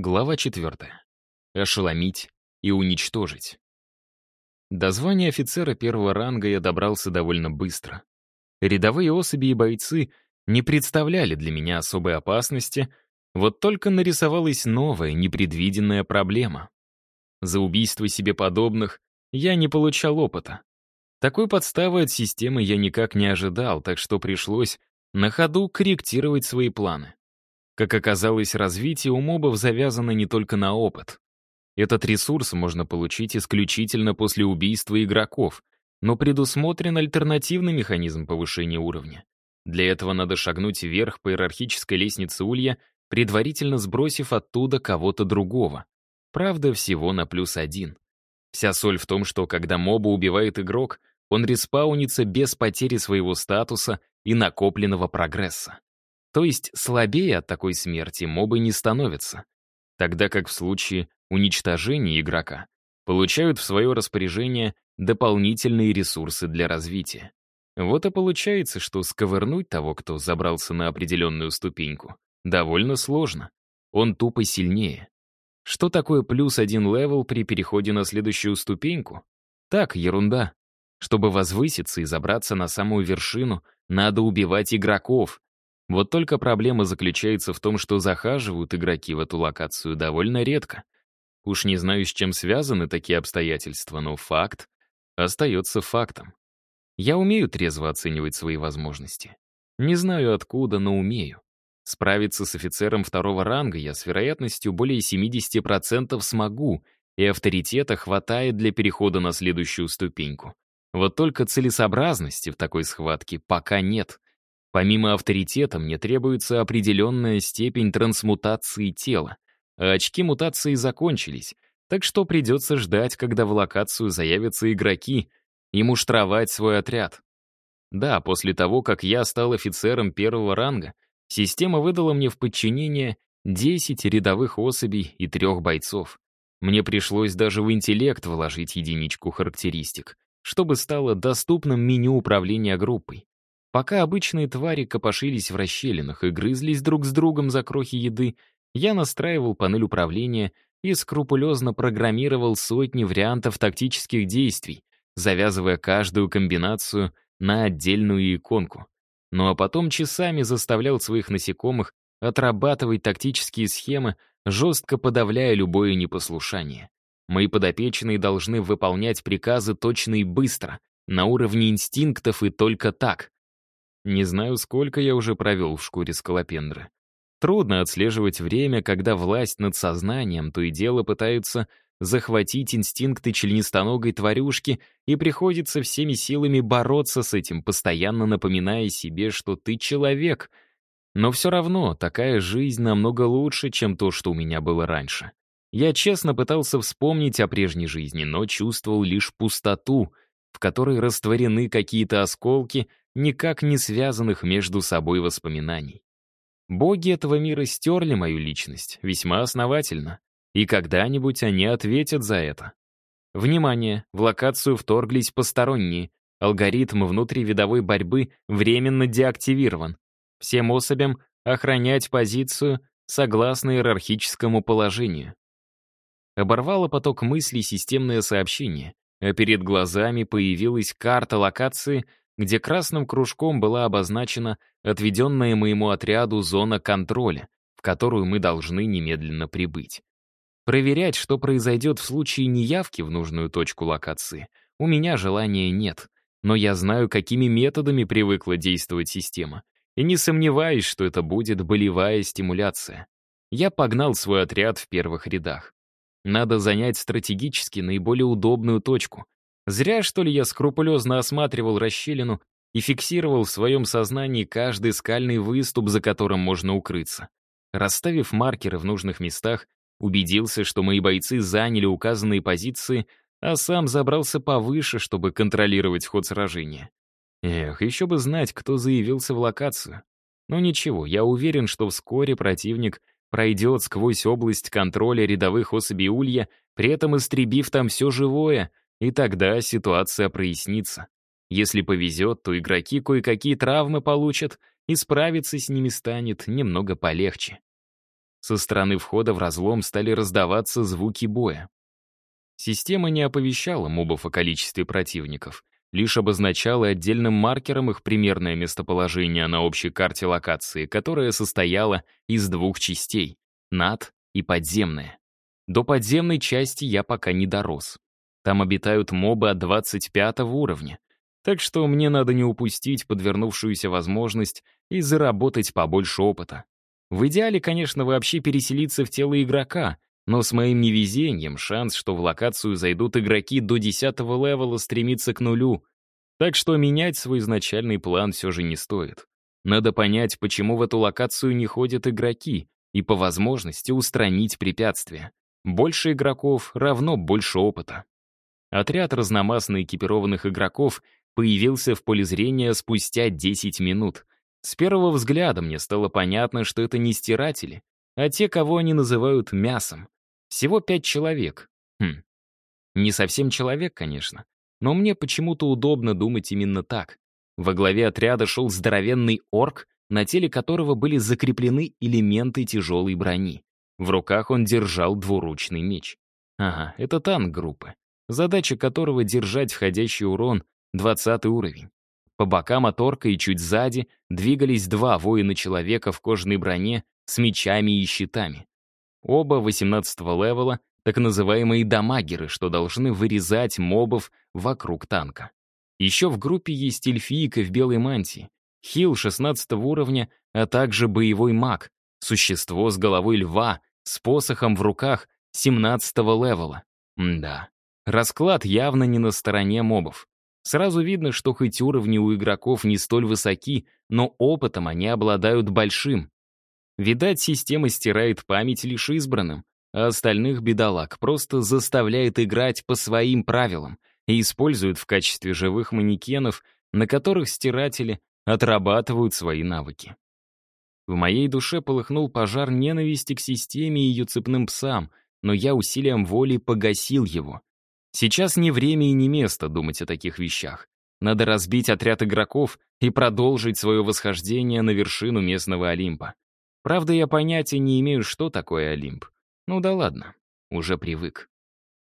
Глава 4. Ошеломить и уничтожить. До звания офицера первого ранга я добрался довольно быстро. Рядовые особи и бойцы не представляли для меня особой опасности, вот только нарисовалась новая, непредвиденная проблема. За убийство себе подобных я не получал опыта. Такой подставы от системы я никак не ожидал, так что пришлось на ходу корректировать свои планы. Как оказалось, развитие у мобов завязано не только на опыт. Этот ресурс можно получить исключительно после убийства игроков, но предусмотрен альтернативный механизм повышения уровня. Для этого надо шагнуть вверх по иерархической лестнице улья, предварительно сбросив оттуда кого-то другого. Правда, всего на плюс один. Вся соль в том, что когда моба убивает игрок, он респаунится без потери своего статуса и накопленного прогресса. То есть слабее от такой смерти мобы не становятся, тогда как в случае уничтожения игрока получают в свое распоряжение дополнительные ресурсы для развития. Вот и получается, что сковырнуть того, кто забрался на определенную ступеньку, довольно сложно. Он тупо сильнее. Что такое плюс один level при переходе на следующую ступеньку? Так, ерунда. Чтобы возвыситься и забраться на самую вершину, надо убивать игроков, вот только проблема заключается в том, что захаживают игроки в эту локацию довольно редко. Уж не знаю, с чем связаны такие обстоятельства, но факт остается фактом. Я умею трезво оценивать свои возможности. Не знаю откуда, но умею. Справиться с офицером второго ранга я с вероятностью более 70% смогу, и авторитета хватает для перехода на следующую ступеньку. Вот только целесообразности в такой схватке пока нет. Помимо авторитета, мне требуется определенная степень трансмутации тела. А очки мутации закончились, так что придется ждать, когда в локацию заявятся игроки, и муштровать свой отряд. Да, после того, как я стал офицером первого ранга, система выдала мне в подчинение 10 рядовых особей и трех бойцов. Мне пришлось даже в интеллект вложить единичку характеристик, чтобы стало доступным меню управления группой. Пока обычные твари копошились в расщелинах и грызлись друг с другом за крохи еды, я настраивал панель управления и скрупулезно программировал сотни вариантов тактических действий, завязывая каждую комбинацию на отдельную иконку. Ну а потом часами заставлял своих насекомых отрабатывать тактические схемы, жестко подавляя любое непослушание. Мои подопечные должны выполнять приказы точно и быстро, на уровне инстинктов и только так. Не знаю, сколько я уже провел в шкуре скалопендры. Трудно отслеживать время, когда власть над сознанием то и дело пытаются захватить инстинкты членистоногой тварюшки, и приходится всеми силами бороться с этим, постоянно напоминая себе, что ты человек. Но все равно такая жизнь намного лучше, чем то, что у меня было раньше. Я честно пытался вспомнить о прежней жизни, но чувствовал лишь пустоту, в которой растворены какие-то осколки, никак не связанных между собой воспоминаний. Боги этого мира стерли мою личность весьма основательно, и когда-нибудь они ответят за это. Внимание, в локацию вторглись посторонние, алгоритм внутривидовой борьбы временно деактивирован. Всем особям охранять позицию согласно иерархическому положению. Оборвало поток мыслей системное сообщение, а перед глазами появилась карта локации, где красным кружком была обозначена отведенная моему отряду зона контроля, в которую мы должны немедленно прибыть. Проверять, что произойдет в случае неявки в нужную точку локации, у меня желания нет, но я знаю, какими методами привыкла действовать система, и не сомневаюсь, что это будет болевая стимуляция. Я погнал свой отряд в первых рядах. Надо занять стратегически наиболее удобную точку, Зря, что ли, я скрупулезно осматривал расщелину и фиксировал в своем сознании каждый скальный выступ, за которым можно укрыться. Расставив маркеры в нужных местах, убедился, что мои бойцы заняли указанные позиции, а сам забрался повыше, чтобы контролировать ход сражения. Эх, еще бы знать, кто заявился в локацию. Но ничего, я уверен, что вскоре противник пройдет сквозь область контроля рядовых особей улья, при этом истребив там все живое, и тогда ситуация прояснится. Если повезет, то игроки кое-какие травмы получат, и справиться с ними станет немного полегче. Со стороны входа в разлом стали раздаваться звуки боя. Система не оповещала мобов о количестве противников, лишь обозначала отдельным маркером их примерное местоположение на общей карте локации, которая состояла из двух частей — над и подземная. До подземной части я пока не дорос. Там обитают мобы от 25 уровня, так что мне надо не упустить подвернувшуюся возможность и заработать побольше опыта. В идеале, конечно, вообще переселиться в тело игрока, но с моим невезением шанс, что в локацию зайдут игроки до 10 левела, стремится к нулю. Так что менять свой изначальный план все же не стоит. Надо понять, почему в эту локацию не ходят игроки, и по возможности устранить препятствия. Больше игроков равно больше опыта. Отряд разномастно экипированных игроков появился в поле зрения спустя 10 минут. С первого взгляда мне стало понятно, что это не стиратели, а те, кого они называют мясом. Всего пять человек. Хм. Не совсем человек, конечно, но мне почему-то удобно думать именно так. Во главе отряда шел здоровенный орк, на теле которого были закреплены элементы тяжелой брони. В руках он держал двуручный меч. Ага, это танк группы, задача которого — держать входящий урон 20 уровень. По бокам от орка и чуть сзади двигались два воина-человека в кожаной броне с мечами и щитами. Оба 18 левела, так называемые дамагеры, что должны вырезать мобов вокруг танка. Еще в группе есть эльфийка в белой мантии, хил 16 уровня, а также боевой маг, существо с головой льва, с посохом в руках 17 левела. М да, расклад явно не на стороне мобов. Сразу видно, что хоть уровни у игроков не столь высоки, но опытом они обладают большим. Видать, система стирает память лишь избранным, а остальных бедолаг просто заставляет играть по своим правилам и использует в качестве живых манекенов, на которых стиратели отрабатывают свои навыки. В моей душе полыхнул пожар ненависти к системе и ее цепным псам, но я усилием воли погасил его. Сейчас не время и не место думать о таких вещах. Надо разбить отряд игроков и продолжить свое восхождение на вершину местного Олимпа. Правда, я понятия не имею, что такое Олимп. Ну да ладно, уже привык.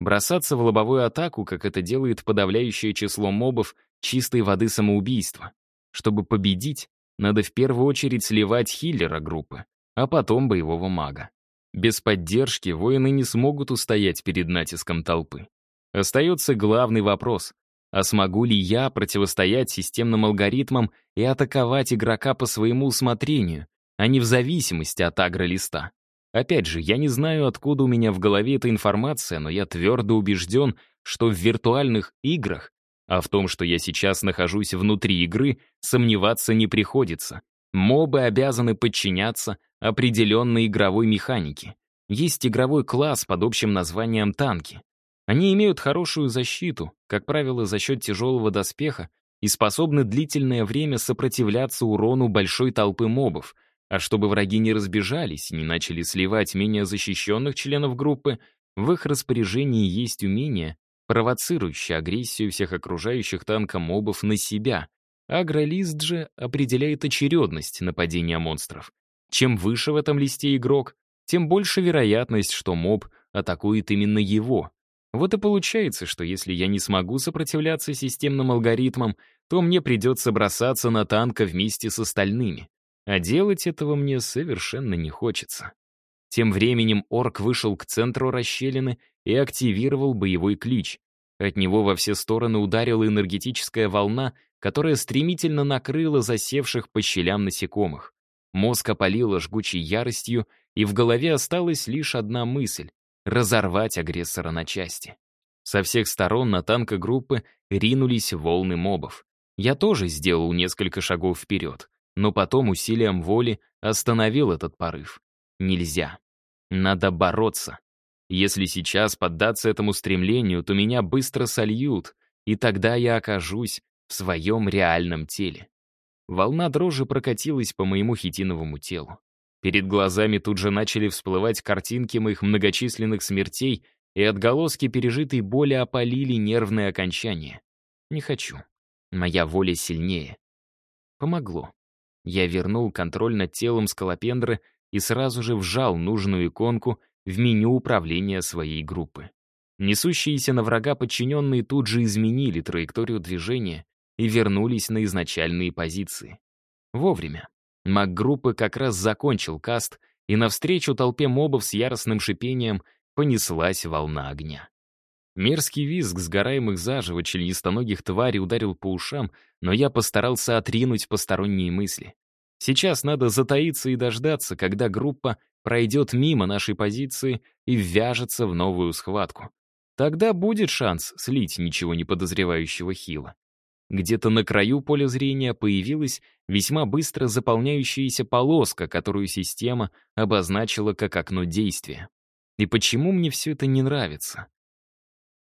Бросаться в лобовую атаку, как это делает подавляющее число мобов, чистой воды самоубийства. Чтобы победить, надо в первую очередь сливать хиллера группы, а потом боевого мага. Без поддержки воины не смогут устоять перед натиском толпы. Остается главный вопрос. А смогу ли я противостоять системным алгоритмам и атаковать игрока по своему усмотрению, а не в зависимости от агролиста? Опять же, я не знаю, откуда у меня в голове эта информация, но я твердо убежден, что в виртуальных играх, а в том, что я сейчас нахожусь внутри игры, сомневаться не приходится. Мобы обязаны подчиняться определенной игровой механике. Есть игровой класс под общим названием танки. Они имеют хорошую защиту, как правило, за счет тяжелого доспеха, и способны длительное время сопротивляться урону большой толпы мобов, а чтобы враги не разбежались и не начали сливать менее защищенных членов группы, в их распоряжении есть умение, провоцирующее агрессию всех окружающих танка мобов на себя. Агролист же определяет очередность нападения монстров. Чем выше в этом листе игрок, тем больше вероятность, что моб атакует именно его. Вот и получается, что если я не смогу сопротивляться системным алгоритмам, то мне придется бросаться на танка вместе с остальными. А делать этого мне совершенно не хочется. Тем временем орк вышел к центру расщелины и активировал боевой клич. От него во все стороны ударила энергетическая волна, которая стремительно накрыла засевших по щелям насекомых. Мозг опалило жгучей яростью, и в голове осталась лишь одна мысль разорвать агрессора на части. Со всех сторон на танка группы ринулись волны мобов. Я тоже сделал несколько шагов вперед, но потом усилием воли остановил этот порыв. Нельзя. Надо бороться. Если сейчас поддаться этому стремлению, то меня быстро сольют, и тогда я окажусь в своем реальном теле. Волна дрожи прокатилась по моему хитиновому телу. Перед глазами тут же начали всплывать картинки моих многочисленных смертей, и отголоски пережитой боли опалили нервные окончания. Не хочу. Моя воля сильнее. Помогло. Я вернул контроль над телом скалопендры и сразу же вжал нужную иконку в меню управления своей группы. Несущиеся на врага подчиненные тут же изменили траекторию движения и вернулись на изначальные позиции. Вовремя. Маг группы как раз закончил каст, и навстречу толпе мобов с яростным шипением понеслась волна огня. Мерзкий визг сгораемых заживо членистоногих тварей ударил по ушам, но я постарался отринуть посторонние мысли. Сейчас надо затаиться и дождаться, когда группа пройдет мимо нашей позиции и ввяжется в новую схватку. Тогда будет шанс слить ничего не подозревающего хила. Где-то на краю поля зрения появилась весьма быстро заполняющаяся полоска, которую система обозначила как окно действия. И почему мне все это не нравится?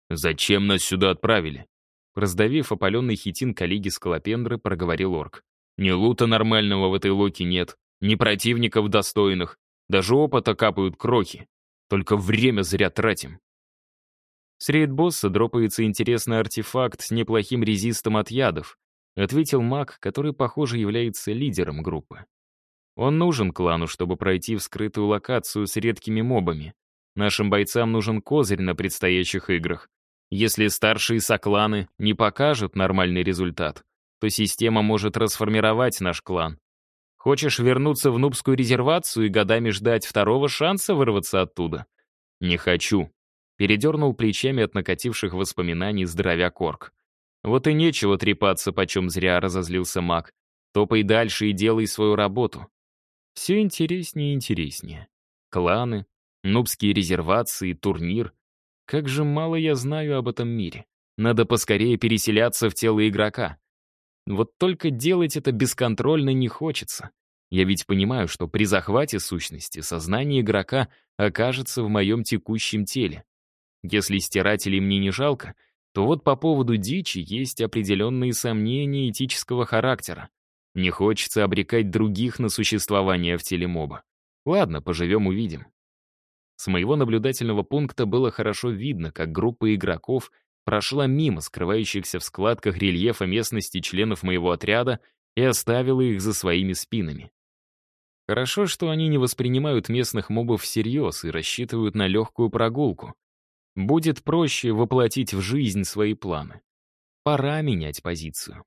«Зачем нас сюда отправили?» Раздавив опаленный хитин коллеги Скалопендры, проговорил орк. «Ни лута нормального в этой локе нет, ни противников достойных, даже опыта капают крохи. Только время зря тратим». С рейд-босса дропается интересный артефакт с неплохим резистом от ядов, ответил маг, который, похоже, является лидером группы. Он нужен клану, чтобы пройти в скрытую локацию с редкими мобами. Нашим бойцам нужен козырь на предстоящих играх. Если старшие сокланы не покажут нормальный результат, то система может расформировать наш клан. Хочешь вернуться в нубскую резервацию и годами ждать второго шанса вырваться оттуда? Не хочу. Передернул плечами от накативших воспоминаний здоровяк Орк. Вот и нечего трепаться, почем зря разозлился маг. Топай дальше и делай свою работу. Все интереснее и интереснее. Кланы, нубские резервации, турнир. Как же мало я знаю об этом мире. Надо поскорее переселяться в тело игрока. Вот только делать это бесконтрольно не хочется. Я ведь понимаю, что при захвате сущности сознание игрока окажется в моем текущем теле. Если стирателей мне не жалко, то вот по поводу дичи есть определенные сомнения этического характера. Не хочется обрекать других на существование в теле моба. Ладно, поживем-увидим. С моего наблюдательного пункта было хорошо видно, как группа игроков прошла мимо скрывающихся в складках рельефа местности членов моего отряда и оставила их за своими спинами. Хорошо, что они не воспринимают местных мобов всерьез и рассчитывают на легкую прогулку. Будет проще воплотить в жизнь свои планы. Пора менять позицию.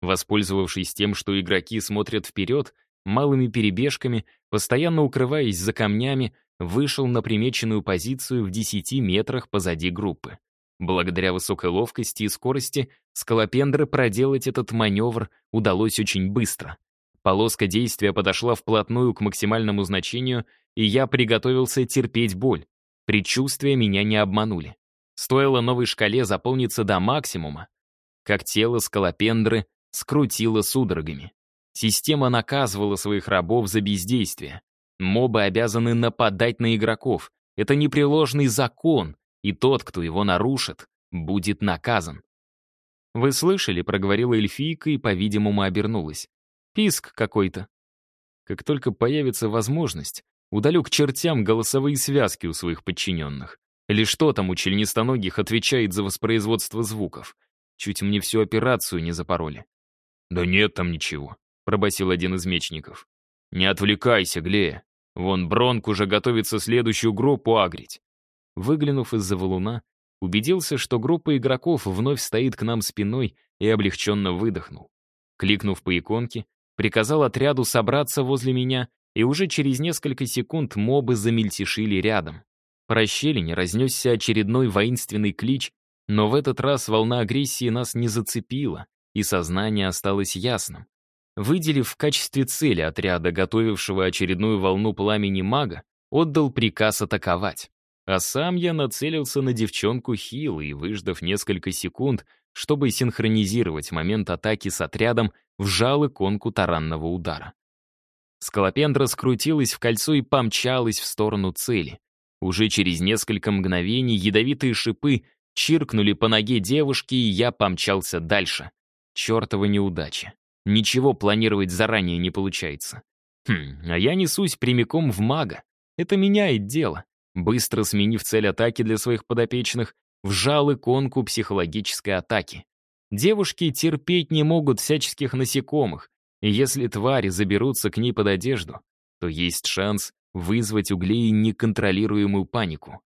Воспользовавшись тем, что игроки смотрят вперед, малыми перебежками, постоянно укрываясь за камнями, вышел на примеченную позицию в 10 метрах позади группы. Благодаря высокой ловкости и скорости скалопендры проделать этот маневр удалось очень быстро. Полоска действия подошла вплотную к максимальному значению, и я приготовился терпеть боль. Предчувствия меня не обманули. Стоило новой шкале заполниться до максимума, как тело скалопендры скрутило судорогами. Система наказывала своих рабов за бездействие. Мобы обязаны нападать на игроков. Это непреложный закон, и тот, кто его нарушит, будет наказан. «Вы слышали?» — проговорила эльфийка и, по-видимому, обернулась. «Писк какой-то». Как только появится возможность, Удалю к чертям голосовые связки у своих подчиненных. Или что там у членистоногих отвечает за воспроизводство звуков? Чуть мне всю операцию не запороли. «Да нет там ничего», — пробасил один из мечников. «Не отвлекайся, Глея. Вон Бронк уже готовится следующую группу агрить». Выглянув из-за валуна, убедился, что группа игроков вновь стоит к нам спиной и облегченно выдохнул. Кликнув по иконке, приказал отряду собраться возле меня и уже через несколько секунд мобы замельтешили рядом. По расщелине разнесся очередной воинственный клич, но в этот раз волна агрессии нас не зацепила, и сознание осталось ясным. Выделив в качестве цели отряда, готовившего очередную волну пламени мага, отдал приказ атаковать. А сам я нацелился на девчонку Хилла и, выждав несколько секунд, чтобы синхронизировать момент атаки с отрядом, вжал иконку таранного удара. Скалопендра скрутилась в кольцо и помчалась в сторону цели. Уже через несколько мгновений ядовитые шипы чиркнули по ноге девушки, и я помчался дальше. Чёртова неудача. Ничего планировать заранее не получается. Хм, а я несусь прямиком в мага. Это меняет дело. Быстро сменив цель атаки для своих подопечных, вжал иконку психологической атаки. Девушки терпеть не могут всяческих насекомых, и если твари заберутся к ней под одежду, то есть шанс вызвать у Глеи неконтролируемую панику.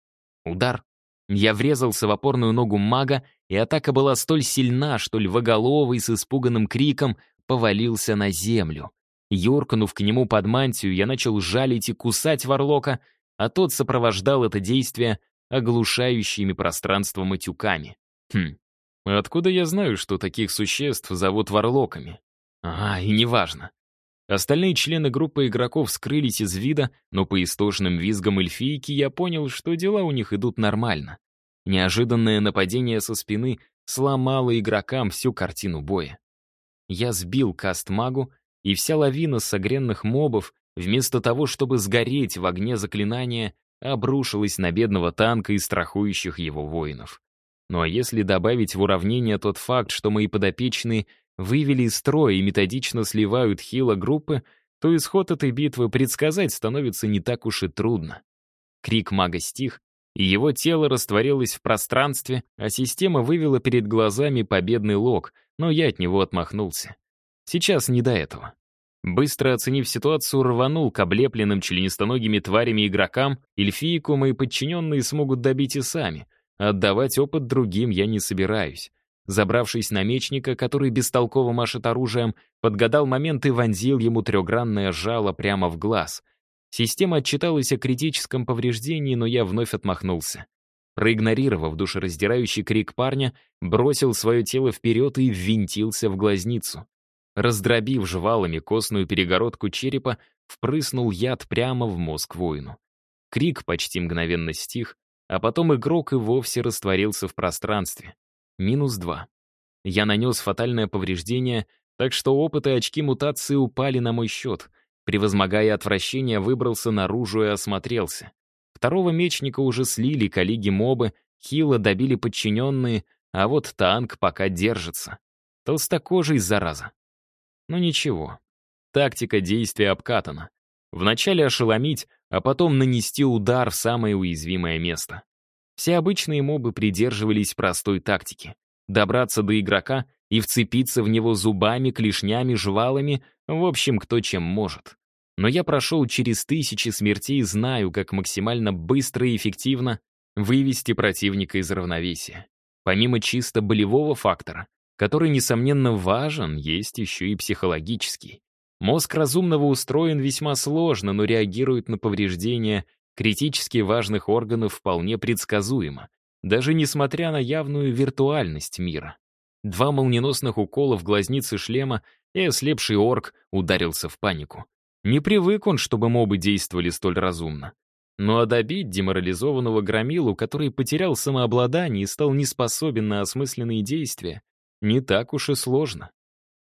Удар. Я врезался в опорную ногу мага, и атака была столь сильна, что львоголовый с испуганным криком повалился на землю. Юркнув к нему под мантию, я начал жалить и кусать Варлока, а тот сопровождал это действие оглушающими пространство матюками. Хм, откуда я знаю, что таких существ зовут Варлоками? Ага, и неважно. Остальные члены группы игроков скрылись из вида, но по истошным визгам эльфийки я понял, что дела у них идут нормально. Неожиданное нападение со спины сломало игрокам всю картину боя. Я сбил каст-магу, и вся лавина согренных мобов, вместо того, чтобы сгореть в огне заклинания, обрушилась на бедного танка и страхующих его воинов. Ну а если добавить в уравнение тот факт, что мои подопечные вывели из строя и методично сливают хила группы, то исход этой битвы предсказать становится не так уж и трудно. Крик мага стих, и его тело растворилось в пространстве, а система вывела перед глазами победный лог, но я от него отмахнулся. Сейчас не до этого. Быстро оценив ситуацию, рванул к облепленным членистоногими тварями игрокам, эльфийку мои подчиненные смогут добить и сами. Отдавать опыт другим я не собираюсь. Забравшись на мечника, который бестолково машет оружием, подгадал момент и вонзил ему трехгранное жало прямо в глаз. Система отчиталась о критическом повреждении, но я вновь отмахнулся. Проигнорировав душераздирающий крик парня, бросил свое тело вперед и ввинтился в глазницу. Раздробив жвалами костную перегородку черепа, впрыснул яд прямо в мозг воину. Крик почти мгновенно стих, а потом игрок и вовсе растворился в пространстве. Минус два. Я нанес фатальное повреждение, так что опыт и очки мутации упали на мой счет. Превозмогая отвращение, выбрался наружу и осмотрелся. Второго мечника уже слили коллеги-мобы, хило добили подчиненные, а вот танк пока держится. Толстокожий, зараза. Но ничего. Тактика действия обкатана. Вначале ошеломить, а потом нанести удар в самое уязвимое место. Все обычные мобы придерживались простой тактики. Добраться до игрока и вцепиться в него зубами, клешнями, жвалами, в общем, кто чем может. Но я прошел через тысячи смертей и знаю, как максимально быстро и эффективно вывести противника из равновесия. Помимо чисто болевого фактора, который, несомненно, важен, есть еще и психологический. Мозг разумного устроен весьма сложно, но реагирует на повреждения критически важных органов вполне предсказуемо, даже несмотря на явную виртуальность мира. Два молниеносных укола в глазницы шлема, и ослепший орк ударился в панику. Не привык он, чтобы мобы действовали столь разумно. Ну а добить деморализованного громилу, который потерял самообладание и стал неспособен на осмысленные действия, не так уж и сложно.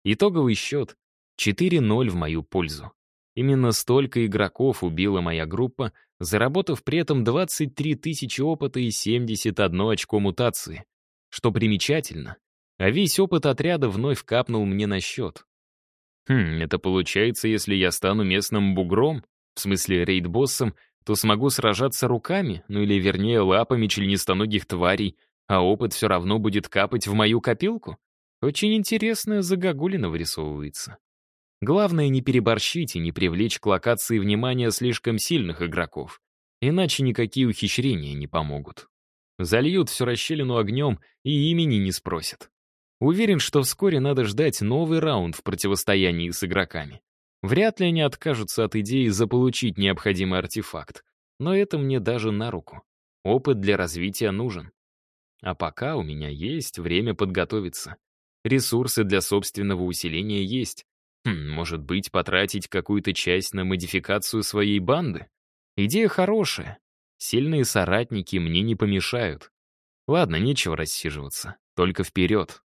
Итоговый счет — 4-0 в мою пользу. Именно столько игроков убила моя группа, заработав при этом 23 тысячи опыта и 71 очко мутации. Что примечательно, а весь опыт отряда вновь капнул мне на счет. Хм, это получается, если я стану местным бугром, в смысле рейд-боссом, то смогу сражаться руками, ну или вернее лапами членистоногих тварей, а опыт все равно будет капать в мою копилку? Очень интересная загогулина вырисовывается. Главное не переборщить и не привлечь к локации внимания слишком сильных игроков. Иначе никакие ухищрения не помогут. Зальют всю расщелину огнем и имени не спросят. Уверен, что вскоре надо ждать новый раунд в противостоянии с игроками. Вряд ли они откажутся от идеи заполучить необходимый артефакт. Но это мне даже на руку. Опыт для развития нужен. А пока у меня есть время подготовиться. Ресурсы для собственного усиления есть. Хм, может быть, потратить какую-то часть на модификацию своей банды? Идея хорошая. Сильные соратники мне не помешают. Ладно, нечего рассиживаться. Только вперед.